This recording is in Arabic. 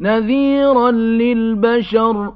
نذيرا للبشر